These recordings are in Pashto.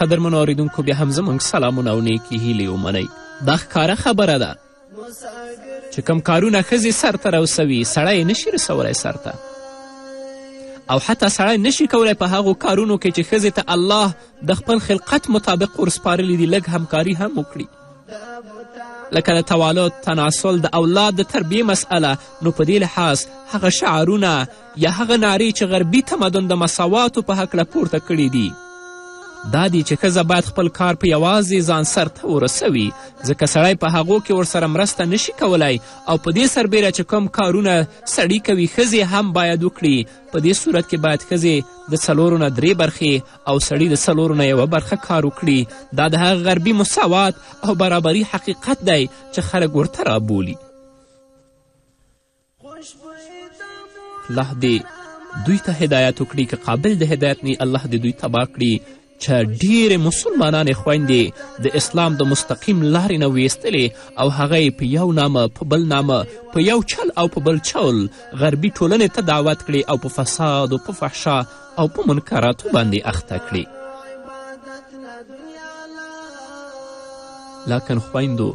قدرمنو اوریدونکو بیا هم زموږ سلامونه او نیکې هیلې ومنئ دا ښکاره خبره ده چې کم کارونه ښځې سرته روسوي سړی یې نشي رسولی سرته او حتی سړی نشي کولی په هغو کارونو کې چې ښځې ته الله د خپل خلقت مطابق ورسپارلي دي لږ همکاري هم وکړي لکه د توالد تناسل د اولاد د تربیې مسئله نو په دې لحاظ هغه شعارونه یا هغه نارې چې غربي تمدن د مساواتو په هکله پورته کړي دي دا دی چې ښځه باید خپل کار په یوازې ځان سرته ورسوي ځکه سړی په هغو کې ورسره مرسته نشي کولای او په دې سربیره چې کوم کارونه سړی کوي ښځې هم باید وکړي په دې صورت کې باید ښځې د څلورو نه درې برخې او سړي د څلورو نه یوه برخه کار وکړي دا د هغه غربي مساوات او برابري حقیقت دی چې خلک ورته رابولي الله دې دوی ته هدایت وکړي که قابل د هدایت نه الله دې دوی تباه کړي چې ډیرې مسلمانانې خویندې د اسلام د مستقیم لارې نه ویستلې او هغه یې په یو نامه په بل نامه په یو چل او په بل چول غربي ټولنې ته دعوت کړي او په فساد او په فحشا او په منکراتو باندې اخته کړي لاکن خویندو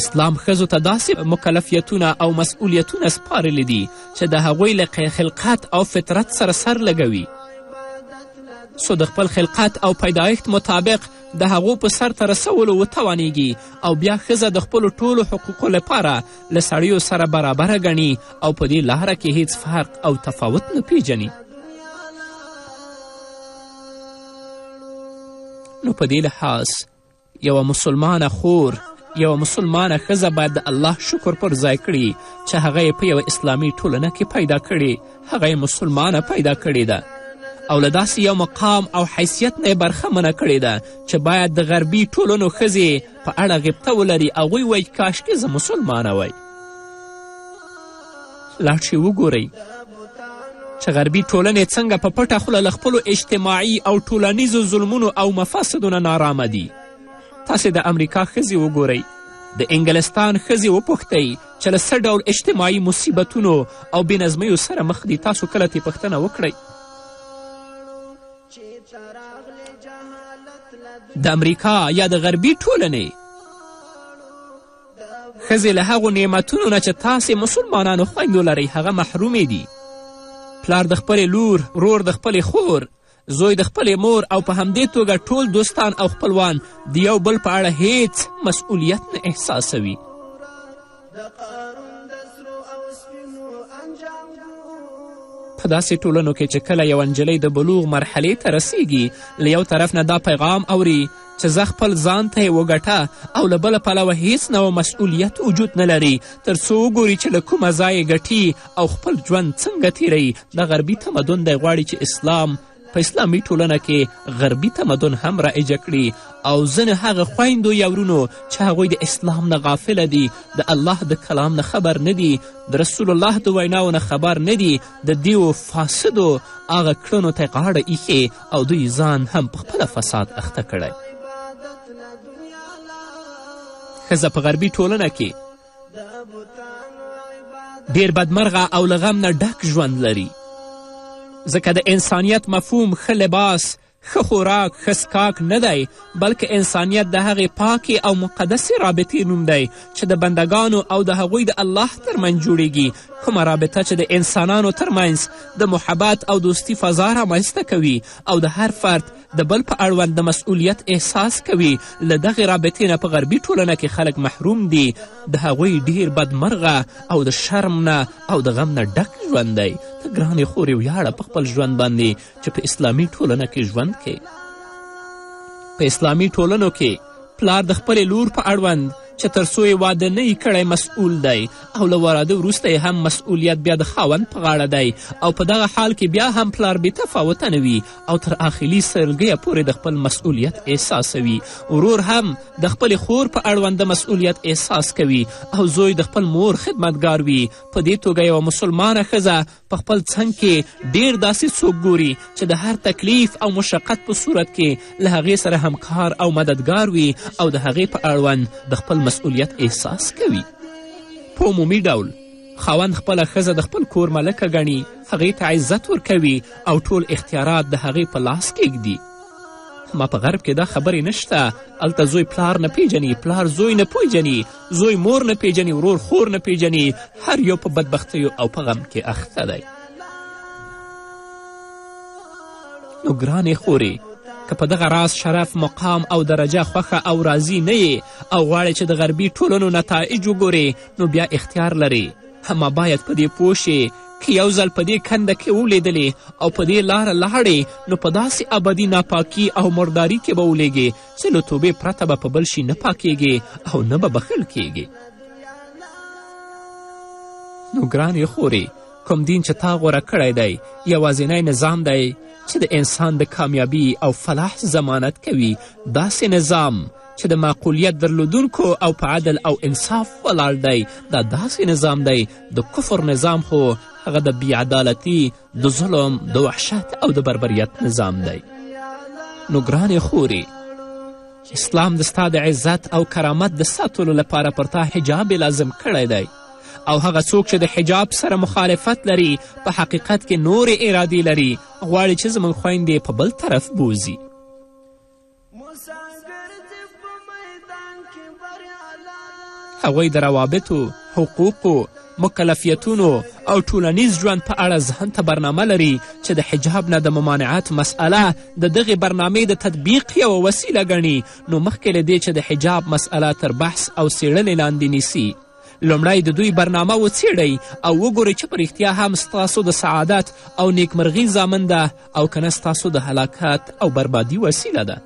اسلام ښځو ته داسې مکلفیتونه او مسئولیتونه سپارلي دي چې د هغوی له خلقت او فطرت سره سر لګوي څو د خپل خلقت او پیدایښت مطابق د هغو په سرته رسولو وتوانیږي او بیا ښځه د خپلو ټولو حقوقو لپاره له سړیو سره برابره ګڼي او په دې لاره کې هیڅ فرق او تفاوت نه پیژني نو په دې لحاظ یوه مسلمانه خور یوه مسلمانه ښځه باید د الله شکر پر ځای کړي چې هغه یې په یوه اسلامي ټولنه کې پیدا کړي هغه یې مسلمانه پیدا کړې ده او له داسې یو مقام او حیثیت نه یې برخمنه کړې ده چې باید د غربي ټولنو ښځې په اړه غبطه ولري هغوی وایي کاشکې زه مسلمانه وای لاړ شئ وګورئ چې غربي ټولنې څنګه په پټه خوله له خپلو اجتماعي او ټولنیزو ظلمونو او مفاسدو نه نارامه دي تاسې د امریکا ښځې وګورئ د انګلستان ښځې وپوښتئ چې له څه ډول اجتماعي مصیبتونو او بېنظمیو سره مخ دي تاسو کله ترې پوښتنه وکړئ د امریکا یا د غربي ټولنې ښځې له هغو نعمتونو نه چې تاسې مسلمانانو خویندو لرئ هغه محرومې دي پلار د خپلې لور رور د خپلې خور زوی د خپلې مور او په همدې توګه ټول دوستان او خپلوان د یو بل په اړه هیڅ مسؤلیت نه احساسوي په داسې ټولنو کې چې کله یوه نجلۍ د بلوغ مرحلې ته رسیږي له یو طرف نه دا پیغام اوري چې زه خپل ځان ته یې وګټه او له بله پلوه هیڅ نوع مسئولیت وجود نه لري تر څو وګوري چې له کومه ځایه ګټي او خپل ژوند څنګه تیروي د غربي تمدن دی غواړي چې اسلام په اسلامي ټولنه کې غربي تمدن هم رایجه کړي او ځینې هغه خویندو یا ورونو چې هغوی د اسلام نه غافله دي د الله د کلام نه خبر نه دي د رسول الله د ویناو نه خبر نه دي د دیو فاسدو هغه کړنو ته غاړه ایښې او دوی ځان هم په خپله فساد اخته کړی ښځه په غربي ټولنه کې ډیر بدمرغه او له غم نه ډک ژوند لري ځکه د انسانیت مفهوم ښه لباس ښه خوراک ښه سکاک نه دی بلکې انسانیت د هغې پاکې او مقدسې رابطې نوم دی چې د بندګانو او د هغوی د الله ترمنځ جوړیږي کومه رابطه چې د انسانانو ترمنځ د محبت او دوستي فضا رامنځته کوي او د هر فرد د بل په اړوند د مسؤلیت احساس کوي له دغې رابطې نه په غربي ټولنه کې خلک محروم دي د هغوی ډیر بدمرغه او د شرم نه او د غم نه ډک ژوند دی ته ګرانې خورې ویاړه په خپل ژوند باندې چې په اسلامي ټولنه کې ژوند کې په اسلامي ټولنو کې پلار د خپلې لور په اړوند چې تر څو یې واده نه کړی مسئول دی او له واده وروسته یې هم مسئولیت بیا د خاوند په غاړه دی او په دغه حال کې بیا هم پلار بې تفاوته نه وي او تر آخري سلګیه پورې د خپل مسئولیت احساسوي ورور هم د خپلې خور په اړوند د مسئولیت احساس کوي او زوی د خپل مور خدمتګار وي په دې توګه یوه مسلمانه ښځه په خپل څنګ کې ډیر داسې څوک ګوري چې د هر تکلیف او مشقت په صورت کې له هغې سره همکار او مددګار وي او د هغې په اړوند د خپل مسؤلیت احساس کوي په عمومي ډول خاوند خپله ښځه د خپل کور ملکه ګڼي هغې ته عزت ورکوي او ټول اختیارات د هغې په لاس کیږدي ما په غرب کې دا خبرې نشته هلته زوی پلار نه پیژني پلار زوی نه پیژني زوی مور نه پیژني ورور خور نه پیژني هر یو په بدبختیو او په غم کې اخته دی نو ګرانې خورې که په دغه راز شرف مقام او درجه خوښه او راضي نه یې او غواړې چې د غربي ټولنو نتایج وګورې نو بیا اختیار لرې همه باید په دې پوه شې که یو ځل په دې کنده کې ولیدلې او په دې لاره لاړې نو په داسې ابدي ناپاکي او مرداري کې به ولیږې چې له توبې پرته به په بل شي نه پاکیږي او نه به بخښل کیږي نو ګرانې خورې کوم دین چې تا غوره کړی دی یوازینی نظام دی چې د انسان د کامیابی او فلاح ضمانت کوي داسې نظام چې د معقولیت درلودونکو او په عدل او انصاف ولاړ دی دا داسې نظام دی د کفر نظام خو هغه د بیعدالتي د ظلم د وحشت او د بربریت نظام دی نو ګرانې خورې اسلام د ستا د عزت او کرامت د ساتلو لپاره پر تا حجاب لازم کړی دی او هغه څوک چې د حجاب سره مخالفت لري په حقیقت کې نورې ارادې لري غواړي چې زموږ خویندې په بل طرف بوزي مسافر دې په میدان کې بریالی هغوی د روابطو حقوقو مکلفیتونو او ټولنیز ژوند په اړه ذهن ته برنامه لري چې د حجاب نه د ممانعت مسئله د دغې برنامې د تطبیق یوه وسیله ګڼي نو مخکې له دې چې د حجاب مسئله تر بحث او څېړنې لاندې نیسي لومړی د دوی برنامه وڅیړئ او وګورئ چې په رښتیا هم ستاسو د سعادت او نیکمرغي ضامن ده او که نه ستاسو د هلاکت او بربادي وسیله ده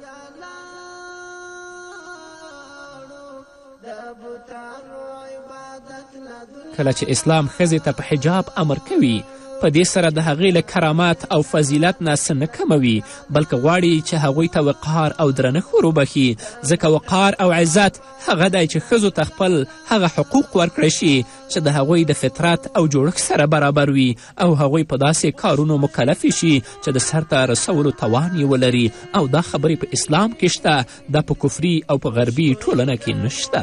کله چې اسلام ښځې ته په حجاب امر کوي په دې سره د هغې له کرامت او فضیلت نه څه نه کموي بلکې غواړي چې هغوی ته وقار او درنښت وروبخي ځکه وقار او عزت هغه دی چې ښځو ته خپل هغه حقوق ورکړی شي چې د هغوی د فطرت او جوړښت سره برابر وي او هغوی په داسې کارونو مکلف شي چې د سرته رسولو توان یې ولري او دا خبرې په اسلام کې شته دا په کفري او په غربي ټولنه کې نشته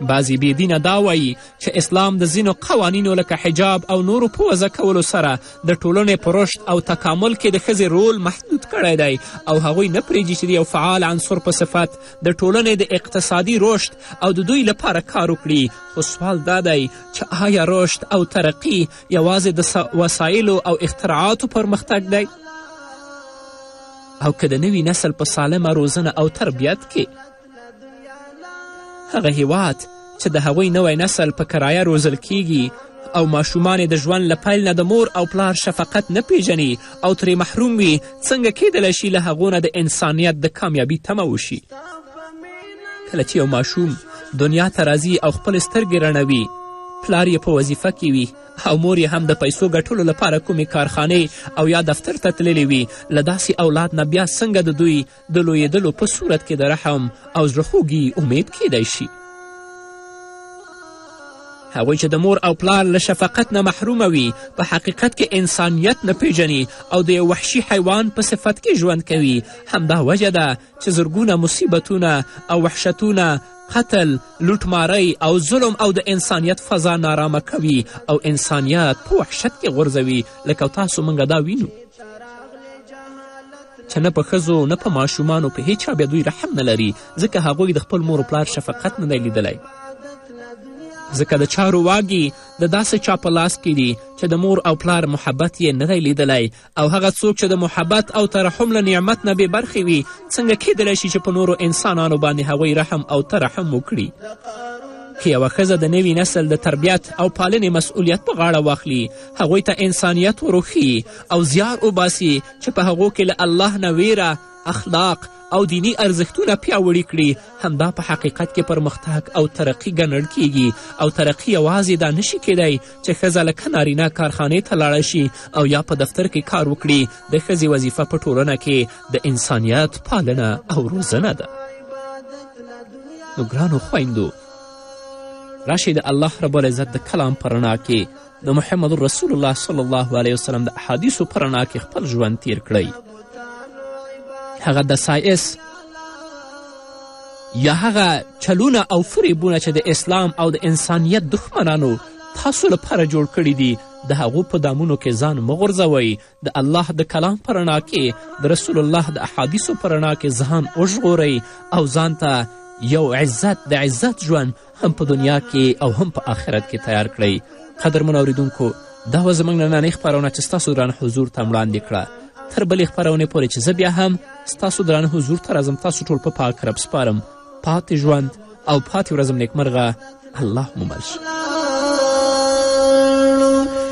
بعضې بې دینه دا وایي چې اسلام د ځینو قوانینو لکه حجاب او نورو په وضع کولو سره د ټولنې په رشد او تکامل کې د ښځې رول محدود کړی دی او هغوی نه پرېږدي چې د یو فعال عنصر په صفت د ټولنې د اقتصادي رشد او د دوی لپاره کار وکړي خو سوال دا دی چې آیا رشد او ترقي یوازې د وسایلو او اختراعاتو پرمختګ دی او که د نوي نسل په سالمه روزنه او تربیت کې هغه هیواد چې د هغوی نوی نسل په کرایه روزل کیږي او ماشومان د ژوند له پیل نه د مور او پلار شفقت نه پیژني او ترې محروم وي څنګه کیدلی شي له هغو نه د انسانیت د کامیابی تمه وشي کله چې یو ماشوم دنیا ته راځي او خپلې سترګې رڼوي پلار یې په وظیفه کې وي او مور یې هم د پیسو ګټلو لپاره کومې کارخانې او یا دفتر ته تللې وي له داسې اولاد نه بیا څنګه د دوی د لویېدلو په صورت کې د رحم او زړه خوږي امید کیدای شي هغوی چې د مور او پلار له شفقت نه محرومه وي په حقیقت کې انسانیت نه پیژني او د یو وحشي حیوان په صفت کې ژوند کوي همدا وجه ده چې زرګونه مصیبتونه او وحشتونه قتل لوټمارۍ او ظلم او د انسانیت فضا نارامه کوي او انسانیت په وحشت کې غورځوي لکه تاسو موږ دا وینو چې نه په ښځو نه په ماشومانو په هیچا بیا دوی رحم نه لري ځکه هغوی د خپل مور و پلار شفقت نه دی لیدلی ځکه د چارو واګي د داسې چا په لاس کې دي چې د مور او پلار محبت یې نه دی لیدلی او هغه څوک چې د محبت او ترحم له نعمت نه بې برخې وي څنګه کیدلی شي چې په نورو انسانانو باندې هغوی رحم او ترحم وکړي که یوه ښځه د نوي نسل د تربیت او پالنې مسؤلیت په غاړه واخلي هغوی ته انسانیت وروښي او زیار وباسي چې په هغو کې له الله نه ویره اخلاق او دیني ارزښتونه پیاوړي کړي همدا په حقیقت کې پرمختګ او ترقي ګڼل کیږي او ترقي یوازې دا نشي کیدای چې ښځه لکه نارینه کارخانې ته لاړه شي او یا په دفتر کې کار وکړي د ښځې وظیفه په ټولنه کې د انسانیت پالنه او روزنه ده نو ګرانو خویندو راشئ د الله رب العزت د کلام په رڼا کې د محمد رسول الله صلی الله علیه وسلم د احادیثو په رڼا کې خپل ژوند تیر کړئ هغه د سایس یا هغه چلونه او فریبونه چې د اسلام او د انسانیت دښمنانو تاسو لپاره جوړ کړي دي د هغو په دامونو کې ځان مه غورځوئ د الله د کلام په رڼا کې د رسول الله د احادیثو په رڼا کې ځان وژغورئ او ځان ته یو عزت د عزت ژوند هم په دنیا کې او هم په آخرت کې تیار کړئ قدرمن اوریدونکو دا وه زموږ نننۍ خپرونه چې ستاسو درانه حضور ته وړاندې کړه تر بلې خپرونې پورې چې زه بیا هم ستاسو درانه حضور ته راځم تاسو ټول په پاک رب سپارم پاتې ژوند او پاتې ورځم نیکمرغه الله مو مل